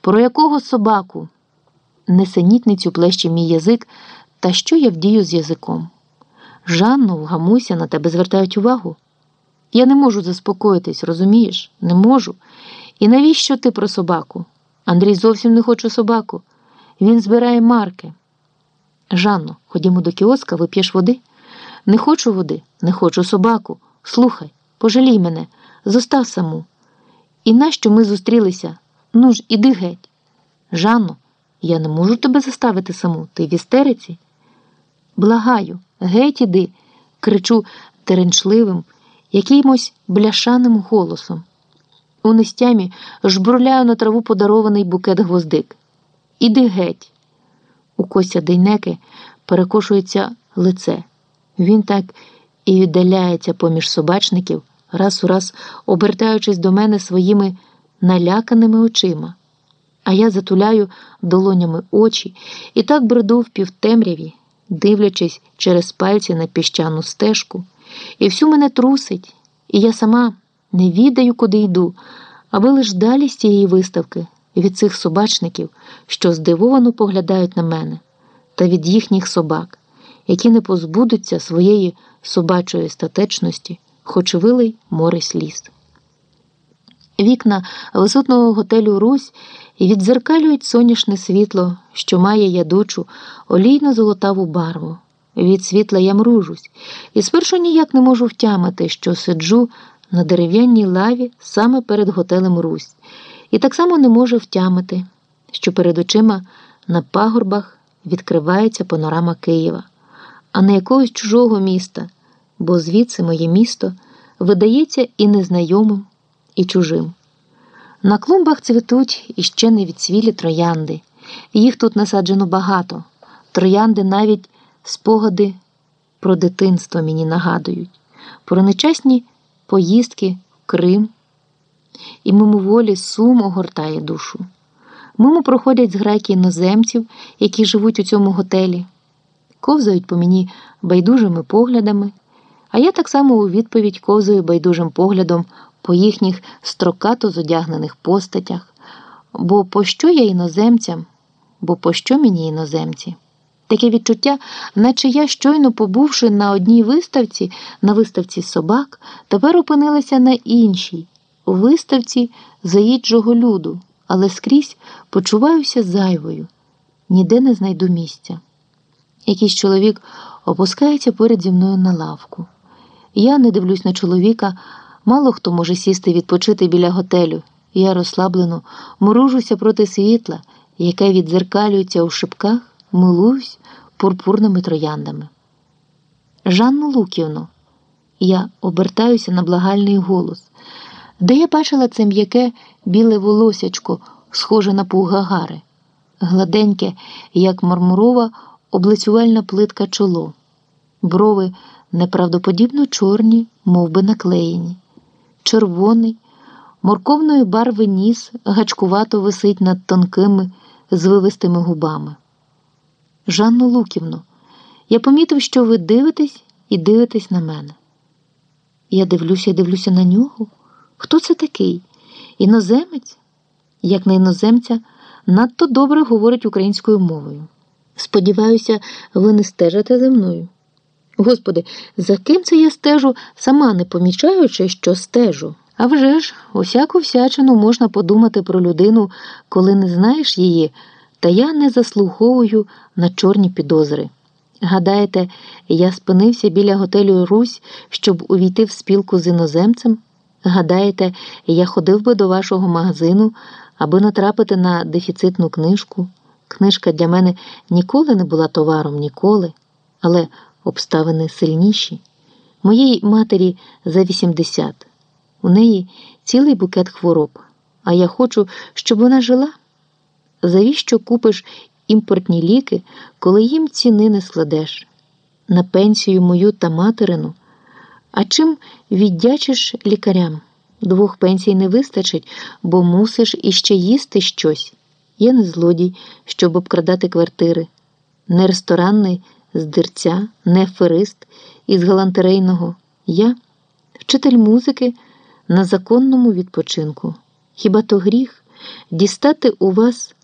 Про якого собаку? Несенітницю плеще мій язик, та що я вдію з язиком? Жанну, вгамуйся, на тебе звертають увагу. Я не можу заспокоїтись, розумієш? Не можу. І навіщо ти про собаку? Андрій зовсім не хоче собаку. Він збирає марки. Жанно, ходімо до кіоска, вип'єш води? Не хочу води, не хочу собаку. Слухай, пожалій мене, зостав саму. І нащо ми зустрілися? Ну ж, іди геть. Жанно, я не можу тебе заставити саму, ти в істериці. Благаю, геть іди, кричу теренчливим, якимось бляшаним голосом. У нестямі жбурляю на траву подарований букет гвоздик. Іди геть. У Костя Дейнеки перекошується лице. Він так і віддаляється поміж собачників, раз у раз обертаючись до мене своїми наляканими очима. А я затуляю долонями очі і так бреду в півтемряві, дивлячись через пальці на піщану стежку, і всю мене трусить, і я сама не відаю, куди йду, аби лиш далі з цієї виставки від цих собачників, що здивовано поглядають на мене, та від їхніх собак, які не позбудуться своєї собачої статечності, хоч вилий море сліз. Вікна висотного готелю Русь відзеркалюють соняшне світло, що має ядучу, олійно-золотаву барву. Від світла я мружусь, і спершу ніяк не можу втямити, що сиджу на дерев'яній лаві саме перед готелем Русь, і так само не можу втямити, що перед очима на пагорбах відкривається панорама Києва, а не якогось чужого міста, бо звідси моє місто видається і незнайомим, і чужим. На клумбах цвітуть іще не відсвілі троянди. Їх тут насаджено багато. Троянди навіть спогади про дитинство мені нагадують, про нечасні поїздки в Крим. І мимоволі сум огортає душу. Мимо проходять зграйки іноземців, які живуть у цьому готелі, ковзають по мені байдужими поглядами, а я так само у відповідь ковзаю байдужим поглядом по їхніх строкато зодягнених постатях. Бо пощо я іноземцям, бо пощо мені іноземці? Таке відчуття, наче я, щойно побувши на одній виставці, на виставці собак, тепер опинилася на іншій, у виставці заїджого люду, але скрізь почуваюся зайвою, ніде не знайду місця. Якийсь чоловік опускається поряд зі мною на лавку. Я не дивлюсь на чоловіка, мало хто може сісти відпочити біля готелю. Я розслаблено моружуся проти світла, яке відзеркалюється у шипках, милуюсь пурпурними трояндами. Жанну Луківну, я обертаюся на благальний голос, де я бачила це м'яке біле волосячко, схоже на пугагари, гладеньке, як мармурова облицювальна плитка чоло, брови неправдоподібно чорні, мов би наклеєні, червоний, морковної барви ніс гачкувато висить над тонкими, звивистими губами. Жанну Луківну, я помітив, що ви дивитесь і дивитесь на мене. Я дивлюся і дивлюся на нього. Хто це такий? Іноземець? Як на іноземця, надто добре говорить українською мовою. Сподіваюся, ви не стежите за мною. Господи, за ким це я стежу, сама не помічаючи, що стежу. А вже ж, усяку всячину можна подумати про людину, коли не знаєш її, та я не заслуговую на чорні підозри. Гадаєте, я спинився біля готелю Русь, щоб увійти в спілку з іноземцем? Гадаєте, я ходив би до вашого магазину, аби натрапити на дефіцитну книжку? Книжка для мене ніколи не була товаром, ніколи, але обставини сильніші. Моїй матері за 80. У неї цілий букет хвороб, а я хочу, щоб вона жила. Завіщо купиш імпортні ліки, коли їм ціни не складеш? На пенсію мою та материну. А чим віддячиш лікарям? Двох пенсій не вистачить, бо мусиш іще їсти щось. Я не злодій, щоб обкрадати квартири, не ресторанний з дирця, не ферист із галантерейного. Я вчитель музики на законному відпочинку. Хіба то гріх? дістати у вас